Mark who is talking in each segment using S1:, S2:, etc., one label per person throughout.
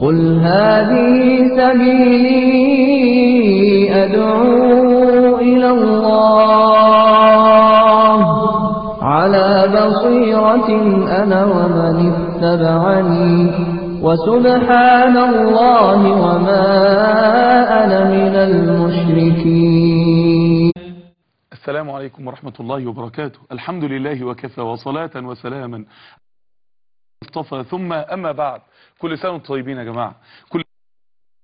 S1: قل هذه سبيلي أدعو إلى الله على بصيرة أنا ومن اتبعني وسبحان الله وما أنا من المشركين.
S2: السلام عليكم ورحمة الله وبركاته. الحمد لله وكفى وصلاة وسلاما. مصطفى ثم أما بعد. كل سنة طيبين يا جماعة. كل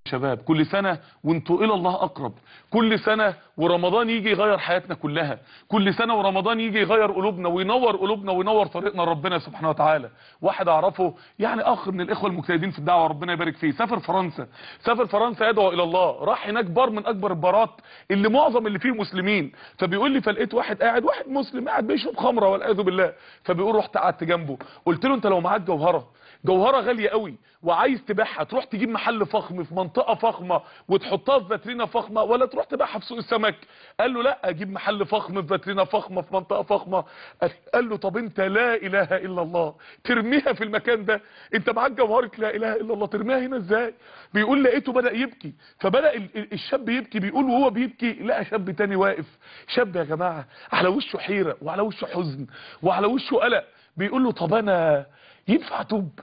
S2: شباب كل سنة وانتوا إلى الله أقرب. كل سنة ورمضان يجي يغير حياتنا كلها. كل سنة ورمضان يجي يغير قلوبنا وينور قلوبنا وينور طريقنا ربنا سبحانه وتعالى. واحد أعرفه يعني أخ من الإخوة المجتهدين في الدعوة ربنا يبارك فيه سافر فرنسا. سافر فرنسا يدعو إلى الله. راح هناك بار من أكبر البارات اللي معظم اللي فيه مسلمين. فبيقول لي فلقيت واحد قاعد واحد مسلم قاعد بيشرب خمرة والعياذ بالله. فبيقول رحت قعدت جنبه. قلت له أنت لو معاك جوهرة جوهرة غالية قوي وعايز تبيعها تروح تجيب محل فخم في منطقة فخمة وتحطها في فاترينا فخمة ولا تروح تبيعها في سوق السمك؟ قال له لا أجيب محل فخم في فاترينا فخمة في منطقة فخمة. قال له طب أنت لا إله إلا الله ترميها في المكان ده. أنت معاك جوهرة لا إله إلا الله ترميها هنا إزاي؟ بيقول لقيته بدأ يبكي فبدأ الشاب يبكي بيقول وهو بيبكي لقى شاب تاني واقف. شاب يا جماعة على وشه حيرة وعلى وشه حزن وعلى وشه قلق. بيقول له طب أنا ينفع أتوب؟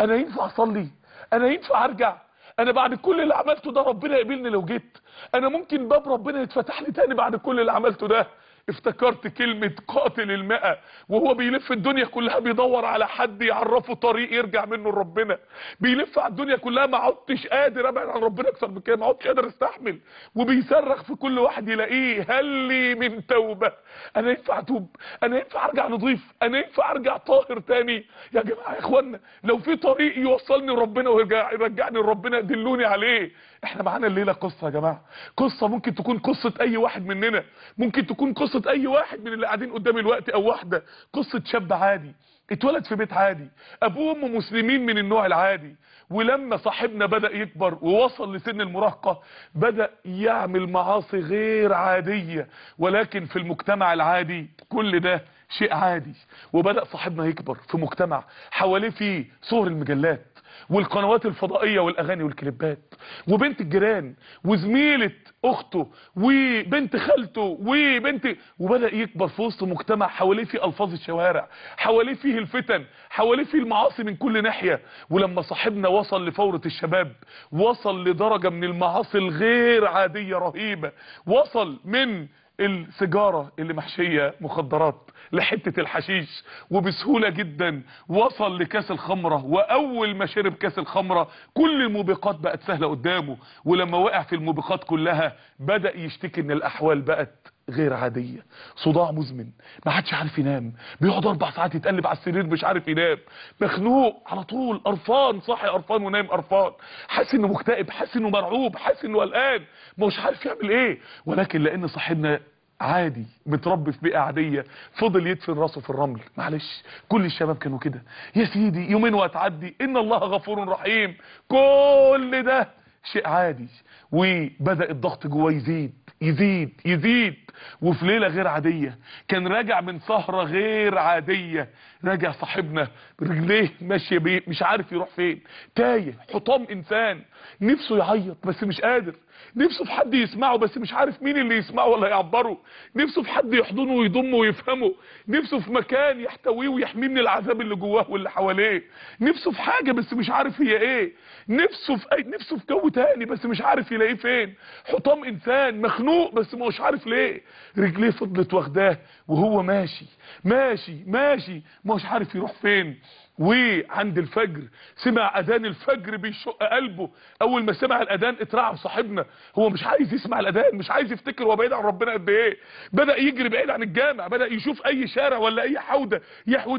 S2: أنا ينفع أصلي؟ أنا ينفع أرجع؟ أنا بعد كل اللي عملته ده ربنا يقبلني لو جيت. أنا ممكن باب ربنا يتفتح لي تاني بعد كل اللي عملته ده. افتكرت كلمة قاتل المئة وهو بيلف الدنيا كلها بيدور على حد يعرفه طريق يرجع منه لربنا. بيلف على الدنيا كلها ما عدتش قادر أبعد عن ربنا أكتر من كده ما عدتش قادر أستحمل. وبيصرخ في كل واحد يلاقيه هل لي من توبة؟ أنا ينفع أتوب؟ أنا ينفع أرجع نضيف؟ أنا ينفع أرجع طاهر تاني؟ يا جماعة يا اخوانا لو في طريق يوصلني لربنا ويرجع يرجعني لربنا دلوني عليه. إحنا معانا الليلة قصة يا جماعة. قصة ممكن تكون قصة أي واحد مننا. ممكن تكون قصة أي واحد من اللي قاعدين قدامي الوقت أو واحدة قصة شاب عادي اتولد في بيت عادي أبوه وأمه مسلمين من النوع العادي ولما صاحبنا بدأ يكبر ووصل لسن المراهقة بدأ يعمل معاصي غير عادية ولكن في المجتمع العادي كل ده شيء عادي وبدأ صاحبنا يكبر في مجتمع حواليه فيه صور المجلات. والقنوات الفضائية والأغاني والكليبات وبنت الجيران وزميلة أخته وبنت خالته وبنت وبدأ يكبر في وسط مجتمع حواليه فيه ألفاظ الشوارع حواليه فيه الفتن حواليه فيه المعاصي من كل ناحية. ولما صاحبنا وصل لفورة الشباب وصل لدرجة من المعاصي الغير عادية رهيبة وصل من السيجارة اللي محشية مخدرات لحتة الحشيش وبسهولة جدا وصل لكاس الخمرة وأول ما شرب كاس الخمرة كل الموبقات بقت سهلة قدامه ولما وقع في الموبقات كلها بدأ يشتكي إن الأحوال بقت غير عادية. صداع مزمن ما حدش عارف ينام بيقعد أربع ساعات يتقلب على السرير مش عارف ينام مخنوق على طول قرفان صاحي قرفان ونايم قرفان حاسس إنه مكتئب حاسس إنه مرعوب حاسس إنه قلقان مش عارف يعمل إيه ولكن لأن صاحبنا عادي متربي في بيئة عادية. فضل يدفن راسه في الرمل. معلش كل الشباب كانوا كده. يا سيدي يومين وهتعدي إن الله غفور رحيم. كل ده شيء عادي. وبدأ الضغط جواه يزيد يزيد يزيد. وفي ليلة غير عادية كان راجع من سهرة غير عادية راجع صاحبنا رجليه ماشية بيه مش عارف يروح فين تايه حطام إنسان نفسه يعيط بس مش قادر نفسه في حد يسمعه بس مش عارف مين اللي يسمعه ولا يعبره نفسه في حد يحضنه ويضمه ويفهمه نفسه في مكان يحتويه ويحميه من العذاب اللي جواه واللي حواليه نفسه في حاجة بس مش عارف هي إيه نفسه في نفسه في جو تاني بس مش عارف يلاقيه فين حطام إنسان مخنوق بس مش عارف ليه رجليه فضلت واخداه وهو ماشي. ماشي ماشي. مش عارف يروح فين. وعند الفجر سمع أذان الفجر بيشق قلبه. أول ما سمع الأذان اترعب صاحبنا. هو مش عايز يسمع الأذان مش عايز يفتكر هو بعيد عن ربنا قد إيه. بدأ يجري بعيد عن الجامع بدأ يشوف أي شارع ولا أي حوضة يحود